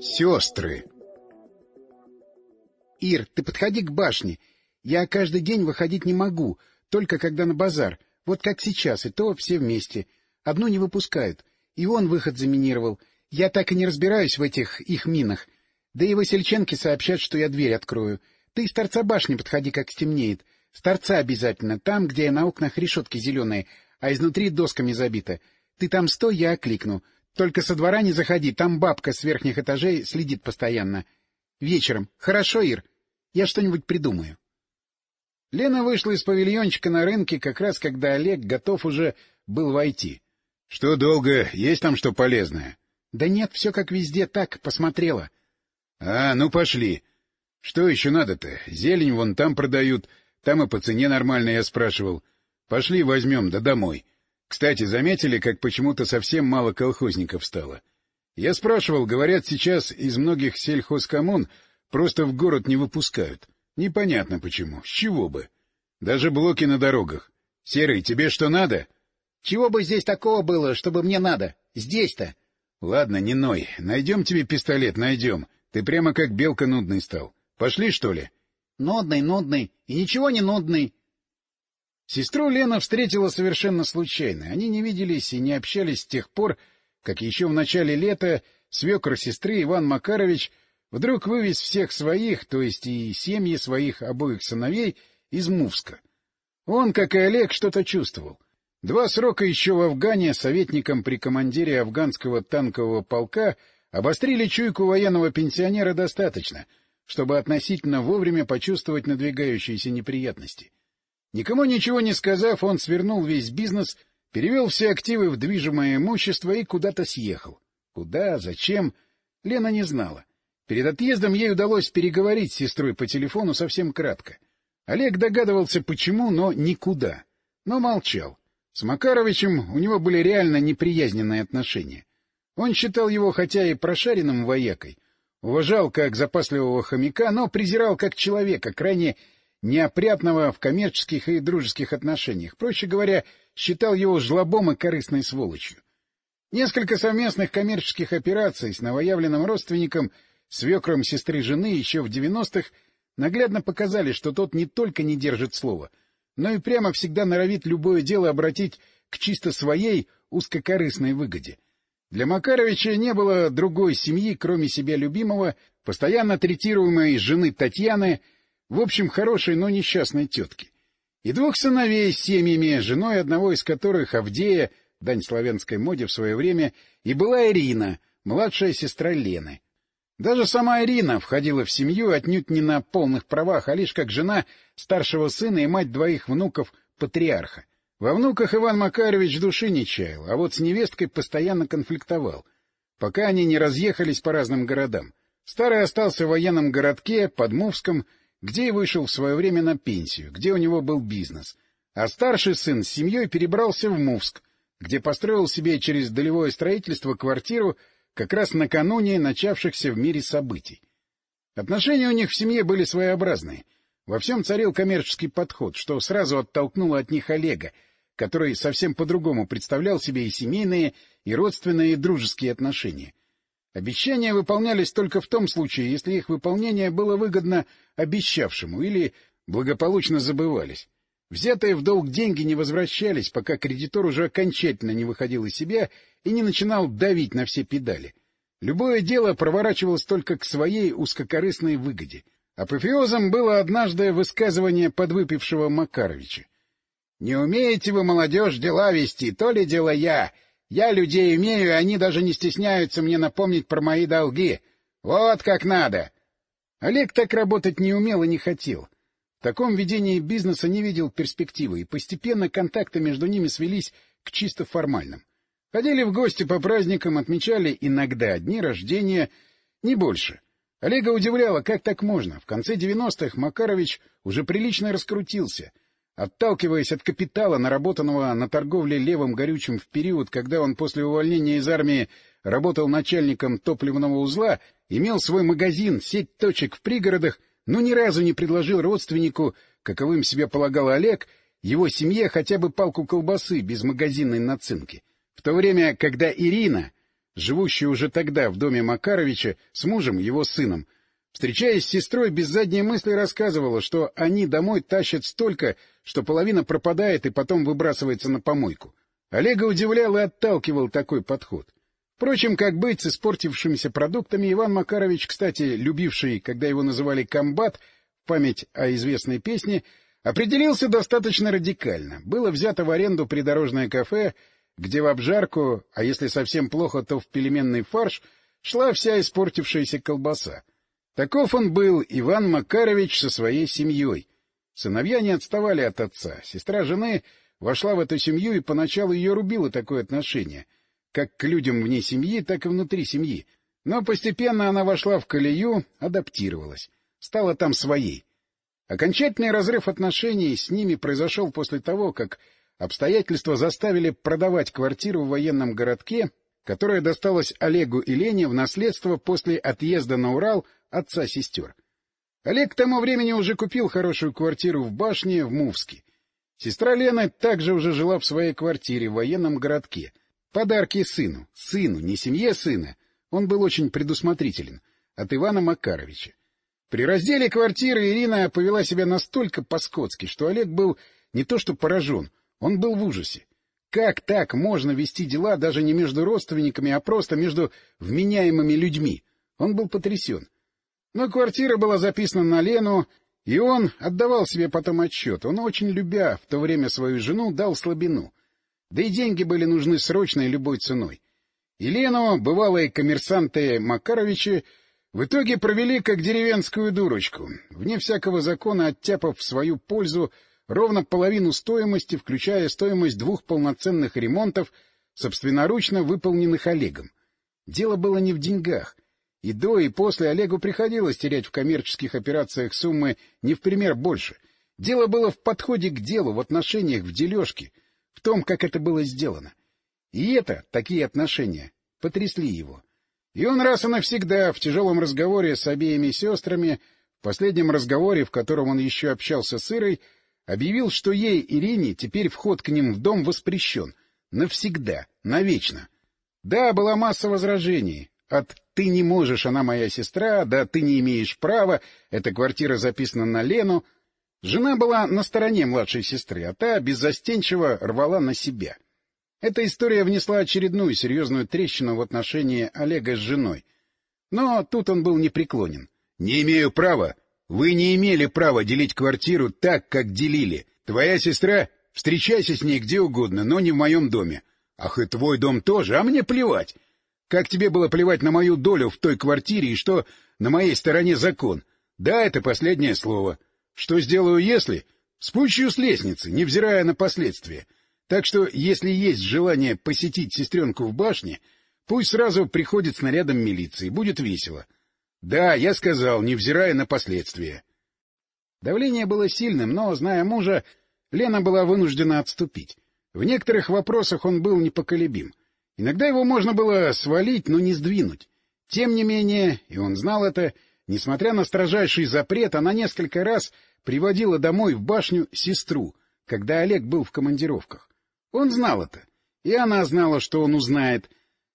Сестры. Ир, ты подходи к башне. Я каждый день выходить не могу, только когда на базар. Вот как сейчас, и то все вместе. Одну не выпускают. И он выход заминировал. Я так и не разбираюсь в этих их минах. Да и васильченки сообщат, что я дверь открою. Ты из торца башни подходи, как стемнеет. С торца обязательно, там, где на окнах решетки зеленые, а изнутри досками забито. Ты там стой, я окликну. Только со двора не заходи, там бабка с верхних этажей следит постоянно. Вечером. Хорошо, Ир? Я что-нибудь придумаю. Лена вышла из павильончика на рынке, как раз когда Олег готов уже был войти. — Что долго? Есть там что полезное? — Да нет, все как везде, так, посмотрела. — А, ну пошли. Что еще надо-то? Зелень вон там продают, там и по цене нормально, я спрашивал. Пошли возьмем, да домой. Кстати, заметили, как почему-то совсем мало колхозников стало? Я спрашивал, говорят, сейчас из многих сельхозкоммун просто в город не выпускают. Непонятно почему, с чего бы. Даже блоки на дорогах. Серый, тебе что надо? Чего бы здесь такого было, чтобы мне надо? Здесь-то. Ладно, не ной. Найдем тебе пистолет, найдем. Ты прямо как белка нудный стал. Пошли, что ли? Нудный, нудный. И ничего не нудный. Сестру Лена встретила совершенно случайно. Они не виделись и не общались с тех пор, как еще в начале лета свекр сестры Иван Макарович вдруг вывез всех своих, то есть и семьи своих обоих сыновей, из Мувска. Он, как и Олег, что-то чувствовал. Два срока еще в Афгане советником при командире афганского танкового полка обострили чуйку военного пенсионера достаточно, чтобы относительно вовремя почувствовать надвигающиеся неприятности. Никому ничего не сказав, он свернул весь бизнес, перевел все активы в движимое имущество и куда-то съехал. Куда, зачем, Лена не знала. Перед отъездом ей удалось переговорить с сестрой по телефону совсем кратко. Олег догадывался, почему, но никуда. Но молчал. С Макаровичем у него были реально неприязненные отношения. Он считал его хотя и прошаренным воякой, уважал как запасливого хомяка, но презирал как человека, крайне неопрятного в коммерческих и дружеских отношениях. Проще говоря, считал его жлобом и корыстной сволочью. Несколько совместных коммерческих операций с новоявленным родственником, свекром сестры жены еще в девяностых, наглядно показали, что тот не только не держит слова, но и прямо всегда норовит любое дело обратить к чисто своей узкокорыстной выгоде. Для Макаровича не было другой семьи, кроме себя любимого, постоянно третируемой жены Татьяны — в общем, хорошей, но несчастной тетки. И двух сыновей с семьями, женой одного из которых Авдея, дань славянской моде в свое время, и была Ирина, младшая сестра Лены. Даже сама Ирина входила в семью отнюдь не на полных правах, а лишь как жена старшего сына и мать двоих внуков патриарха. Во внуках Иван Макарович души не чаял, а вот с невесткой постоянно конфликтовал, пока они не разъехались по разным городам. Старый остался в военном городке под Мувском, где и вышел в свое время на пенсию, где у него был бизнес, а старший сын с семьей перебрался в Мувск, где построил себе через долевое строительство квартиру как раз накануне начавшихся в мире событий. Отношения у них в семье были своеобразные. Во всем царил коммерческий подход, что сразу оттолкнуло от них Олега, который совсем по-другому представлял себе и семейные, и родственные, и дружеские отношения. Обещания выполнялись только в том случае, если их выполнение было выгодно обещавшему или благополучно забывались. Взятые в долг деньги не возвращались, пока кредитор уже окончательно не выходил из себя и не начинал давить на все педали. Любое дело проворачивалось только к своей узкокорыстной выгоде. Апофеозом было однажды высказывание подвыпившего Макаровича. — Не умеете вы, молодежь, дела вести, то ли дело я. Я людей имею, и они даже не стесняются мне напомнить про мои долги. Вот как надо! Олег так работать не умел и не хотел. В таком ведении бизнеса не видел перспективы, и постепенно контакты между ними свелись к чисто формальным. Ходили в гости по праздникам, отмечали иногда дни рождения, не больше. Олега удивляло, как так можно. В конце девяностых Макарович уже прилично раскрутился — Отталкиваясь от капитала, наработанного на торговле левым горючим в период, когда он после увольнения из армии работал начальником топливного узла, имел свой магазин, сеть точек в пригородах, но ни разу не предложил родственнику, каковым себе полагал Олег, его семье хотя бы палку колбасы без магазинной нацинки. В то время, когда Ирина, живущая уже тогда в доме Макаровича с мужем, его сыном, встречаясь с сестрой, без задней мысли рассказывала, что они домой тащат столько, что половина пропадает и потом выбрасывается на помойку. Олега удивлял и отталкивал такой подход. Впрочем, как быть с испортившимися продуктами, Иван Макарович, кстати, любивший, когда его называли «комбат», в память о известной песне, определился достаточно радикально. Было взято в аренду придорожное кафе, где в обжарку, а если совсем плохо, то в пельменный фарш, шла вся испортившаяся колбаса. Таков он был, Иван Макарович, со своей семьей. Сыновья не отставали от отца. Сестра жены вошла в эту семью, и поначалу ее рубило такое отношение — как к людям вне семьи, так и внутри семьи. Но постепенно она вошла в колею, адаптировалась, стала там своей. Окончательный разрыв отношений с ними произошел после того, как обстоятельства заставили продавать квартиру в военном городке, которая досталась Олегу и Лене в наследство после отъезда на Урал отца сестер. Олег к тому времени уже купил хорошую квартиру в башне в Мувске. Сестра Лена также уже жила в своей квартире в военном городке — Подарки сыну. Сыну, не семье сына. Он был очень предусмотрителен. От Ивана Макаровича. При разделе квартиры Ирина повела себя настолько по-скотски, что Олег был не то что поражен, он был в ужасе. Как так можно вести дела даже не между родственниками, а просто между вменяемыми людьми? Он был потрясен. Но квартира была записана на Лену, и он отдавал себе потом отчет. Он, очень любя в то время свою жену, дал слабину. Да и деньги были нужны срочно и любой ценой. Елену, бывалые коммерсанты Макаровичи, в итоге провели как деревенскую дурочку, вне всякого закона оттяпав в свою пользу ровно половину стоимости, включая стоимость двух полноценных ремонтов, собственноручно выполненных Олегом. Дело было не в деньгах. И до, и после Олегу приходилось терять в коммерческих операциях суммы не в пример больше. Дело было в подходе к делу, в отношениях, в дележке — в том, как это было сделано. И это, такие отношения, потрясли его. И он раз и навсегда в тяжелом разговоре с обеими сестрами, в последнем разговоре, в котором он еще общался с Ирой, объявил, что ей, Ирине, теперь вход к ним в дом воспрещен. Навсегда, навечно. Да, была масса возражений. От «ты не можешь, она моя сестра», да «ты не имеешь права», эта квартира записана на Лену — Жена была на стороне младшей сестры, а та беззастенчиво рвала на себя. Эта история внесла очередную серьезную трещину в отношении Олега с женой. Но тут он был непреклонен. — Не имею права. Вы не имели права делить квартиру так, как делили. Твоя сестра... Встречайся с ней где угодно, но не в моем доме. Ах, и твой дом тоже, а мне плевать. Как тебе было плевать на мою долю в той квартире и что на моей стороне закон? Да, это последнее слово. Что сделаю, если? Спущу с лестницы, невзирая на последствия. Так что, если есть желание посетить сестренку в башне, пусть сразу приходит с нарядом милиции, будет весело. Да, я сказал, невзирая на последствия. Давление было сильным, но, зная мужа, Лена была вынуждена отступить. В некоторых вопросах он был непоколебим. Иногда его можно было свалить, но не сдвинуть. Тем не менее, и он знал это, несмотря на строжайший запрет, она несколько раз приводила домой в башню сестру, когда Олег был в командировках. Он знал это, и она знала, что он узнает.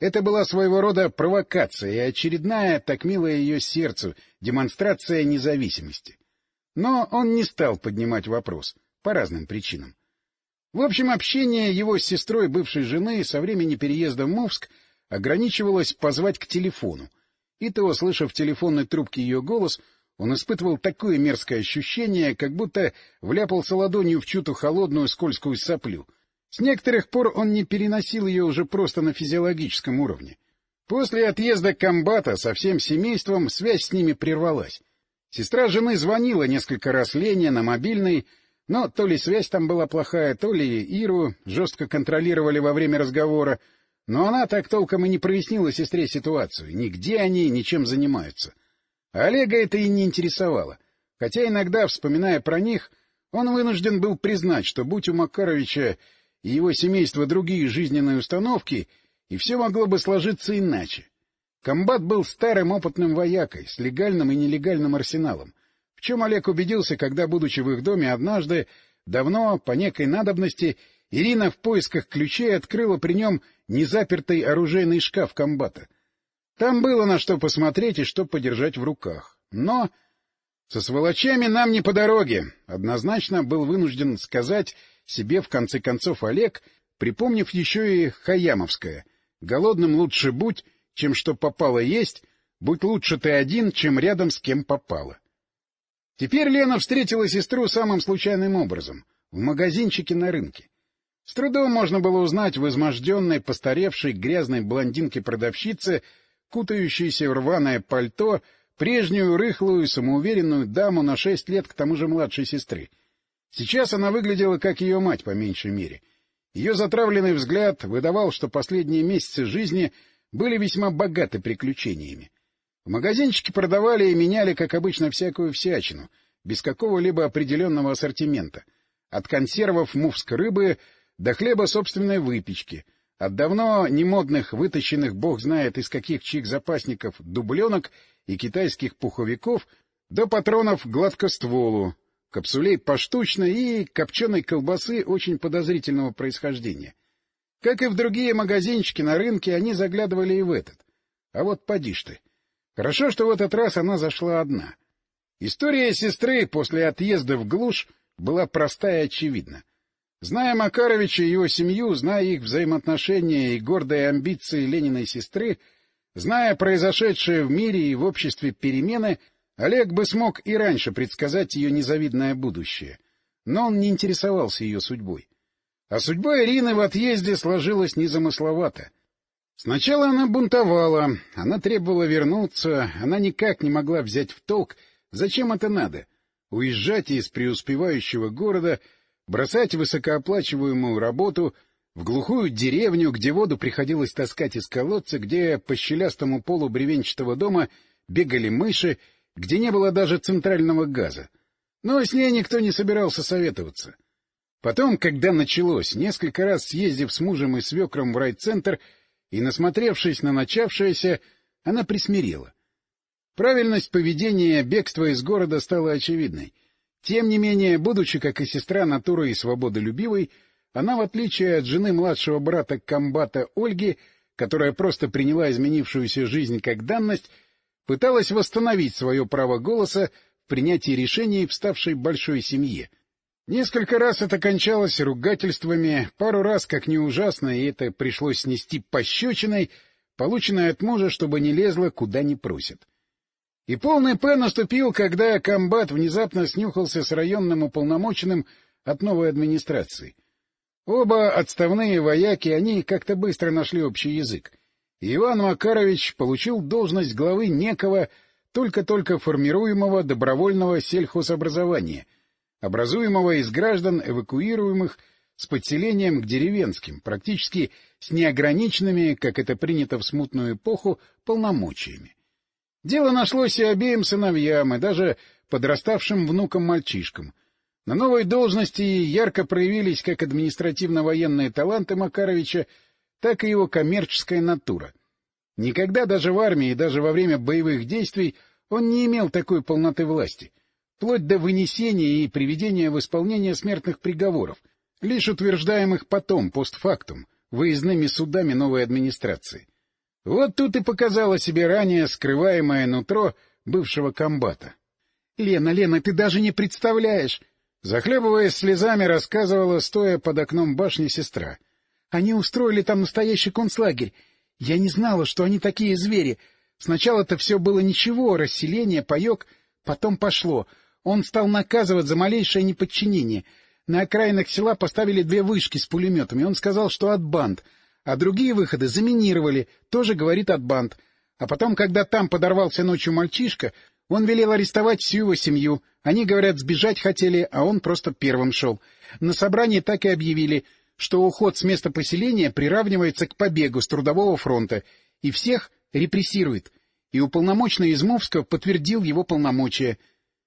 Это была своего рода провокация и очередная, так милая ее сердцу, демонстрация независимости. Но он не стал поднимать вопрос, по разным причинам. В общем, общение его с сестрой бывшей жены со времени переезда в Мувск ограничивалось позвать к телефону. И то, услышав в телефонной трубке ее голос, он испытывал такое мерзкое ощущение, как будто вляпался ладонью в чью-то холодную скользкую соплю. С некоторых пор он не переносил ее уже просто на физиологическом уровне. После отъезда комбата со всем семейством связь с ними прервалась. Сестра жены звонила несколько раз Лене на мобильный, но то ли связь там была плохая, то ли Иру жестко контролировали во время разговора, но она так толком и не прояснила сестре ситуацию, ни где они, ни чем занимаются. Олега это и не интересовало, хотя иногда, вспоминая про них, он вынужден был признать, что будь у Макаровича и его семейства другие жизненные установки, и все могло бы сложиться иначе. Комбат был старым опытным воякой, с легальным и нелегальным арсеналом, в чем Олег убедился, когда, будучи в их доме, однажды, давно, по некой надобности, Ирина в поисках ключей открыла при нем незапертый оружейный шкаф комбата. Там было на что посмотреть и что подержать в руках. Но со сволочами нам не по дороге, однозначно был вынужден сказать себе в конце концов Олег, припомнив еще и Хаямовское. Голодным лучше будь, чем что попало есть, будь лучше ты один, чем рядом с кем попало. Теперь Лена встретила сестру самым случайным образом — в магазинчике на рынке. С трудом можно было узнать в изможденной, постаревшей, грязной блондинке-продавщице, кутающейся в рваное пальто, прежнюю рыхлую, самоуверенную даму на шесть лет к тому же младшей сестры. Сейчас она выглядела как ее мать, по меньшей мере. Ее затравленный взгляд выдавал, что последние месяцы жизни были весьма богаты приключениями. В магазинчике продавали и меняли, как обычно, всякую всячину, без какого-либо определенного ассортимента. От консервов мувск рыбы до хлеба собственной выпечки — от давно немодных, вытащенных бог знает из каких чьих запасников дубленок и китайских пуховиков до патронов гладкостволу, капсулей поштучной и копченой колбасы очень подозрительного происхождения. Как и в другие магазинчики на рынке, они заглядывали и в этот. А вот поди ж ты. Хорошо, что в этот раз она зашла одна. История сестры после отъезда в глушь была проста и очевидна. Зная Макаровича и его семью, зная их взаимоотношения и гордые амбиции Лениной сестры, зная произошедшие в мире и в обществе перемены, Олег бы смог и раньше предсказать ее незавидное будущее. Но он не интересовался ее судьбой. А судьба Ирины в отъезде сложилась незамысловато. Сначала она бунтовала, она требовала вернуться, она никак не могла взять в толк, зачем это надо — уезжать из преуспевающего города — бросать высокооплачиваемую работу в глухую деревню, где воду приходилось таскать из колодца, где по щелястому полу бревенчатого дома бегали мыши, где не было даже центрального газа. Но с ней никто не собирался советоваться. Потом, когда началось, несколько раз съездив с мужем и свекром в райцентр и насмотревшись на начавшееся, она присмирела. Правильность поведения бегства из города стала очевидной — тем не менее, будучи, как и сестра, натурой свободолюбивой, она, в отличие от жены младшего брата комбата Ольги, которая просто приняла изменившуюся жизнь как данность, пыталась восстановить свое право голоса в принятии решений в ставшей большой семье. Несколько раз это кончалось ругательствами, пару раз, как ни ужасно, и это пришлось снести пощечиной, полученной от мужа, чтобы не лезла, куда не просит. И полный П наступил, когда комбат внезапно снюхался с районным уполномоченным от новой администрации. Оба отставные вояки, они как-то быстро нашли общий язык. Иван Макарович получил должность главы некого только-только формируемого добровольного сельхозобразования, образуемого из граждан, эвакуируемых с подселением к деревенским, практически с неограниченными, как это принято в смутную эпоху, полномочиями. Дело нашлось и обеим сыновьям, и даже подраставшим внукам-мальчишкам. На новой должности ярко проявились как административно-военные таланты Макаровича, так и его коммерческая натура. Никогда даже в армии и даже во время боевых действий он не имел такой полноты власти, вплоть до вынесения и приведения в исполнение смертных приговоров, лишь утверждаемых потом, постфактум, выездными судами новой администрации. Вот тут и показало себе ранее скрываемое нутро бывшего комбата. — Лена, Лена, ты даже не представляешь! Захлебываясь слезами, рассказывала, стоя под окном башни сестра. — Они устроили там настоящий концлагерь. Я не знала, что они такие звери. Сначала-то все было ничего, расселение, паек, потом пошло. Он стал наказывать за малейшее неподчинение. На окраинах села поставили две вышки с пулеметами. Он сказал, что от банд — а другие выходы заминировали, тоже говорит от банд. А потом, когда там подорвался ночью мальчишка, он велел арестовать всю его семью. Они, говорят, сбежать хотели, а он просто первым шел. На собрании так и объявили, что уход с места поселения приравнивается к побегу с Трудового фронта, и всех репрессирует. И уполномоченный из Мовска подтвердил его полномочия.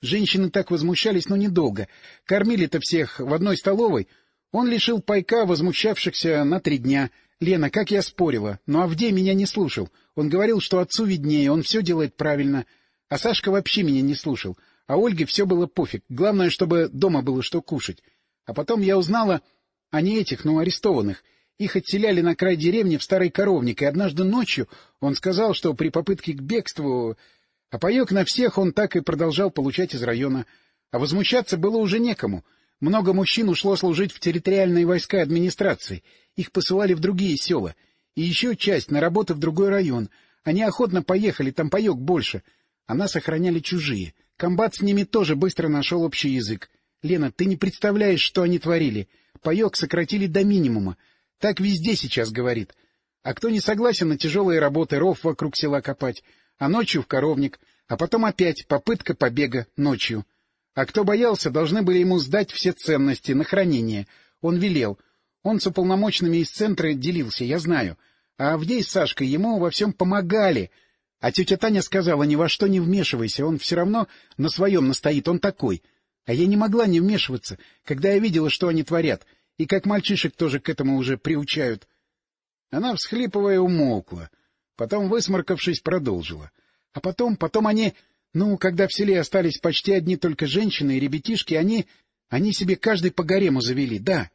Женщины так возмущались, но недолго. Кормили-то всех в одной столовой. Он лишил пайка возмущавшихся на три дня — Лена, как я спорила, но Авдей меня не слушал. Он говорил, что отцу виднее, он все делает правильно. А Сашка вообще меня не слушал. А Ольге все было пофиг. Главное, чтобы дома было что кушать. А потом я узнала... а не этих, но арестованных. Их отселяли на край деревни в старый коровник, и однажды ночью он сказал, что при попытке к бегству... А паек на всех он так и продолжал получать из района. А возмущаться было уже некому. Много мужчин ушло служить в территориальные войска администрации. Их посылали в другие села. И еще часть на работу в другой район. Они охотно поехали, там паек больше. А нас охраняли чужие. Комбат с ними тоже быстро нашел общий язык. Лена, ты не представляешь, что они творили. Паек сократили до минимума. Так везде сейчас говорит. А кто не согласен на тяжелые работы, ров вокруг села копать, а ночью в коровник, а потом опять попытка побега ночью. А кто боялся, должны были ему сдать все ценности на хранение. Он велел. Он с уполномоченными из центра делился, я знаю. А Авдей с Сашкой ему во всем помогали. А тетя Таня сказала, ни во что не вмешивайся, он все равно на своем настоит, он такой. А я не могла не вмешиваться, когда я видела, что они творят, и как мальчишек тоже к этому уже приучают. Она, всхлипывая, умолкла, потом, высморкавшись, продолжила. А потом, потом они... Ну, когда в селе остались почти одни только женщины и ребятишки, они... Они себе каждый по гарему завели, да.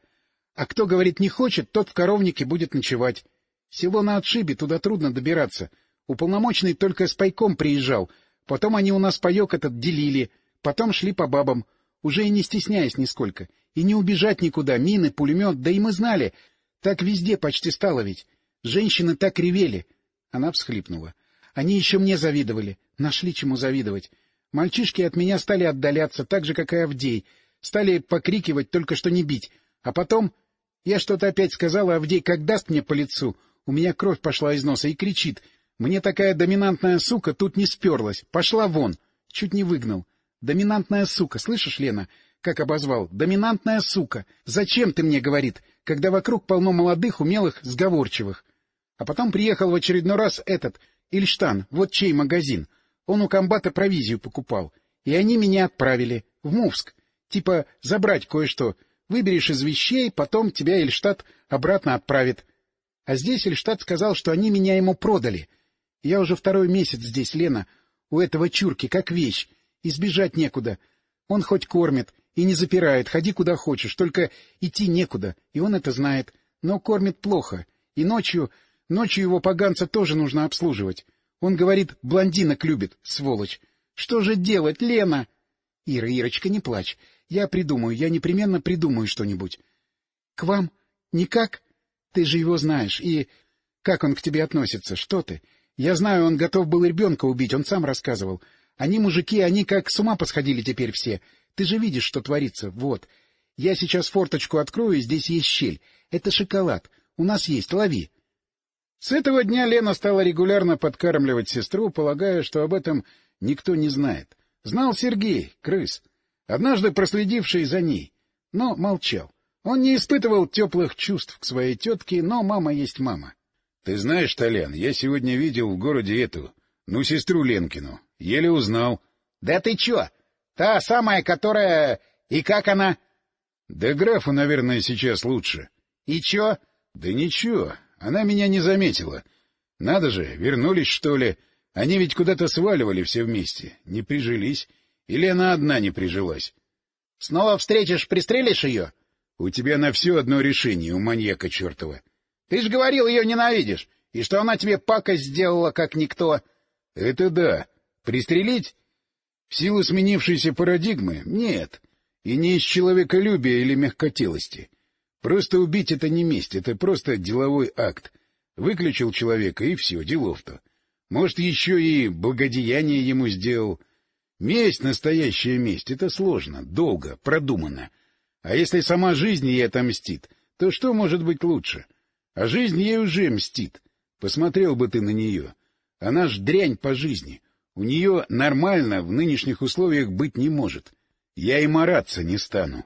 А кто, говорит, не хочет, тот в коровнике будет ночевать. Село на отшибе, туда трудно добираться. Уполномоченный только с пайком приезжал. Потом они у нас паек этот делили. Потом шли по бабам. Уже и не стесняясь нисколько. И не убежать никуда, мины, пулемет, да и мы знали. Так везде почти стало ведь. Женщины так ревели. Она всхлипнула. Они еще мне завидовали. Нашли чему завидовать. Мальчишки от меня стали отдаляться, так же, как и Авдей. Стали покрикивать, только что не бить. А потом... Я что-то опять сказала, Авдей как даст мне по лицу. У меня кровь пошла из носа и кричит. Мне такая доминантная сука тут не сперлась. Пошла вон. Чуть не выгнал. Доминантная сука, слышишь, Лена? Как обозвал? Доминантная сука. Зачем ты мне, говорит, когда вокруг полно молодых, умелых, сговорчивых? А потом приехал в очередной раз этот, Ильштан, вот чей магазин. Он у комбата провизию покупал. И они меня отправили. В Мувск. Типа забрать кое-что. Выберешь из вещей, потом тебя Ильштадт обратно отправит. А здесь Ильштадт сказал, что они меня ему продали. Я уже второй месяц здесь, Лена, у этого чурки, как вещь. Избежать некуда. Он хоть кормит и не запирает, ходи куда хочешь, только идти некуда, и он это знает. Но кормит плохо. И ночью... Ночью его поганца тоже нужно обслуживать. Он говорит, блондинок любит, сволочь. Что же делать, Лена? Ира, Ирочка, не плачь. Я придумаю, я непременно придумаю что-нибудь. К вам? Никак? Ты же его знаешь. И как он к тебе относится? Что ты? Я знаю, он готов был ребенка убить, он сам рассказывал. Они, мужики, они как с ума посходили теперь все. Ты же видишь, что творится. Вот. Я сейчас форточку открою, здесь есть щель. Это шоколад. У нас есть, лови. С этого дня Лена стала регулярно подкармливать сестру, полагая, что об этом никто не знает. Знал Сергей, крыс, однажды проследивший за ней, но молчал. Он не испытывал теплых чувств к своей тетке, но мама есть мама. — Ты знаешь, Толян, я сегодня видел в городе эту, ну, сестру Ленкину. Еле узнал. — Да ты чё? Та самая, которая... И как она? — Да графу, наверное, сейчас лучше. — И чё? — Да ничего, она меня не заметила. Надо же, вернулись, что ли? Они ведь куда-то сваливали все вместе. Не прижились. Или она одна не прижилась? — Снова встретишь, пристрелишь ее? — У тебя на все одно решение, у маньяка чертова. — Ты ж говорил, ее ненавидишь, и что она тебе пакость сделала, как никто. — Это да. Пристрелить? В силу сменившейся парадигмы? Нет. И не из человеколюбия или мягкотелости. Просто убить — это не месть, это просто деловой акт. Выключил человека, и все, делов-то. Может, еще и благодеяние ему сделал. Месть, настоящая месть, это сложно, долго, продуманно. А если сама жизнь ей отомстит, то что может быть лучше? А жизнь ей уже мстит. Посмотрел бы ты на нее. Она ж дрянь по жизни. У нее нормально в нынешних условиях быть не может. Я и мараться не стану.